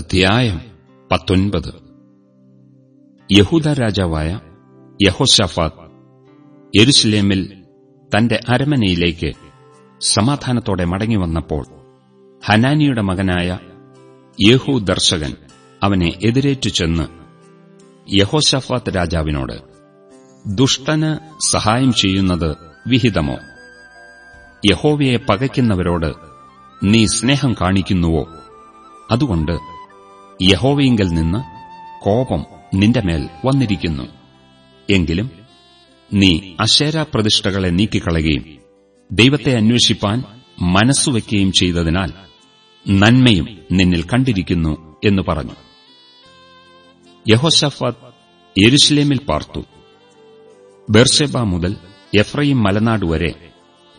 അധ്യായം പത്തൊൻപത്. യഹൂദ രാജാവായ യഹോഷാഫാത്ത് യെരുസലേമിൽ തന്റെ അരമനയിലേക്ക് സമാധാനത്തോടെ മടങ്ങിവന്നപ്പോൾ ഹനാനിയുടെ മകനായ യേഹു ദർശകൻ അവനെ എതിരേറ്റു ചെന്ന് യഹോഷഫാദ് രാജാവിനോട് ദുഷ്ടന് സഹായം ചെയ്യുന്നത് വിഹിതമോ? യഹോവയെ പകയ്ക്കുന്നവരോട് നീ സ്നേഹം കാണിക്കുന്നുവോ? അതുകൊണ്ട് യഹോവയിങ്കൽ നിന്ന് കോപം നിന്റെ മേൽ വന്നിരിക്കുന്നു. എങ്കിലും നീ അശേരാപ്രതിഷ്ഠകളെ നീക്കിക്കളയുകയും ദൈവത്തെ അന്വേഷിപ്പാൻ മനസ്സുവെക്കുകയും ചെയ്തതിനാൽ നന്മയും നിന്നിൽ കണ്ടിരിക്കുന്നു എന്ന് പറഞ്ഞു. യഹോഷഫാത്ത് യെരുഷലേമിൽ പാർത്തു. ബെർഷെബ മുതൽ എഫ്രൈം മലനാട് വരെ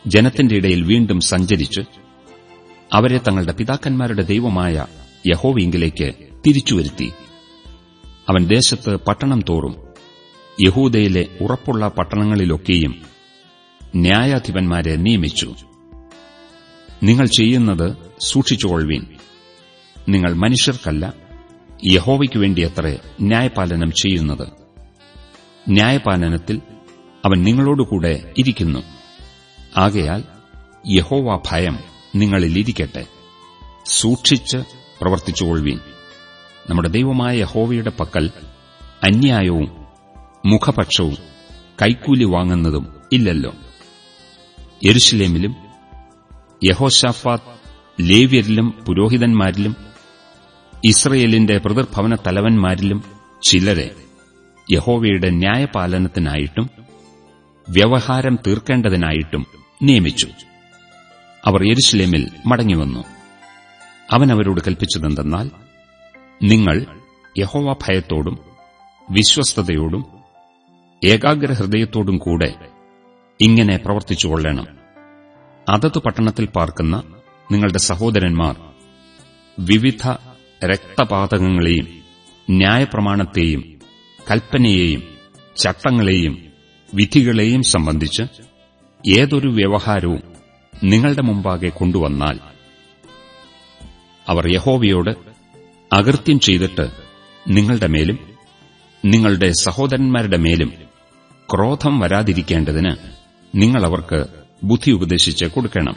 ജനത്തിന്റെ ഇടയിൽ വീണ്ടും സഞ്ചരിച്ച് അവരെ തങ്ങളുടെ പിതാക്കന്മാരുടെ ദൈവമായ യഹോവയിങ്കിലേക്ക് തിരിച്ചുവരുത്തി അവൻ ദേശത്ത് പട്ടണം തോറും യഹൂദയിലെ ഉറപ്പുള്ള പട്ടണങ്ങളിലൊക്കെയും ന്യായാധിപന്മാരെ നിയമിച്ചു. നിങ്ങൾ ചെയ്യുന്നത് സൂക്ഷിച്ചുകൊള്ളുവീൻ. നിങ്ങൾ മനുഷ്യർക്കല്ല യഹോവയ്ക്കു വേണ്ടിയത്രേ ന്യായപാലനം ചെയ്യുന്നത്. ന്യായപാലനത്തിൽ അവൻ നിങ്ങളോടുകൂടെ ഇരിക്കുന്നു. ആകയാൽ യഹോവ ഭയം നിങ്ങളിലിരിക്കട്ടെ സൂക്ഷിച്ച് പ്രവർത്തിച്ചുകൊള്ളുവീൻ. നമ്മുടെ ദൈവമായ യഹോവയുടെ പക്കൽ അന്യായവും മുഖപക്ഷവും കൈക്കൂലി വാങ്ങുന്നതും ഇല്ലല്ലോ. യെരുഷലേമിലും യഹോഷാഫാത്ത് ലേവ്യരിലും പുരോഹിതന്മാരിലും ഇസ്രയേലിന്റെ പ്രതിർഭവന തലവന്മാരിലും ചിലരെ യഹോവയുടെ ന്യായപാലനത്തിനായിട്ടും വ്യവഹാരം തീർക്കേണ്ടതിനായിട്ടും നിയമിച്ചു. അവർ യെരുഷലേമിൽ മടങ്ങിവന്നു. അവൻ അവരോട് കൽപ്പിച്ചതെന്തെന്നാൽ നിങ്ങൾ യഹോവ ഭയത്തോടും വിശ്വസ്തയോടും ഏകാഗ്രഹൃദയത്തോടും കൂടെ ഇങ്ങനെ പ്രവർത്തിച്ചുകൊള്ളണം അതത് പട്ടണത്തിൽ പാർക്കുന്ന നിങ്ങളുടെ സഹോദരന്മാർ വിവിധ രക്തപാതകങ്ങളെയും ന്യായപ്രമാണത്തെയും കൽപ്പനയെയും ചട്ടങ്ങളെയും വിധികളെയും സംബന്ധിച്ച് ഏതൊരു വ്യവഹാരവും നിങ്ങളുടെ മുമ്പാകെ കൊണ്ടുവന്നാൽ അവർ യഹോവയോട് അകൃത്യം ചെയ്തിട്ട് നിങ്ങളുടെ മേലും നിങ്ങളുടെ സഹോദരന്മാരുടെ മേലും ക്രോധം വരാതിരിക്കേണ്ടതിന് നിങ്ങൾ അവർക്ക് ബുദ്ധി ഉപദേശിച്ച് കൊടുക്കണം.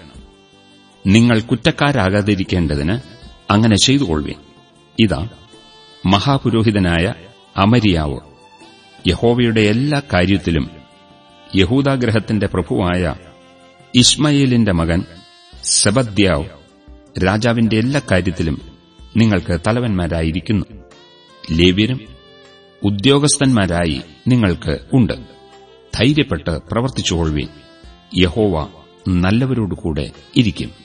നിങ്ങൾ കുറ്റക്കാരാകാതിരിക്കേണ്ടതിന് അങ്ങനെ ചെയ്തുകൊള്ളുവിൻ. ഇതാ മഹാപുരോഹിതനായ അമരിയാവ്. യഹോവയുടെ എല്ലാ കാര്യത്തിലും യഹൂദാഗ്രഹത്തിന്റെ പ്രഭുവായ ഇസ്മയേലിന്റെ മകൻ സെബദ്യാവ് രാജാവിന്റെ എല്ലാ കാര്യത്തിലും നിങ്ങൾക്ക് തലവന്മാരായിരിക്കുന്നു. ലേവ്യരും ഉദ്യോഗസ്ഥന്മാരായി നിങ്ങൾക്ക് ഉണ്ട്. ധൈര്യപ്പെട്ട് പ്രവർത്തിച്ചുകൊള്ളുവീൻ. യഹോവ നല്ലവരോടുകൂടെ ഇരിക്കും.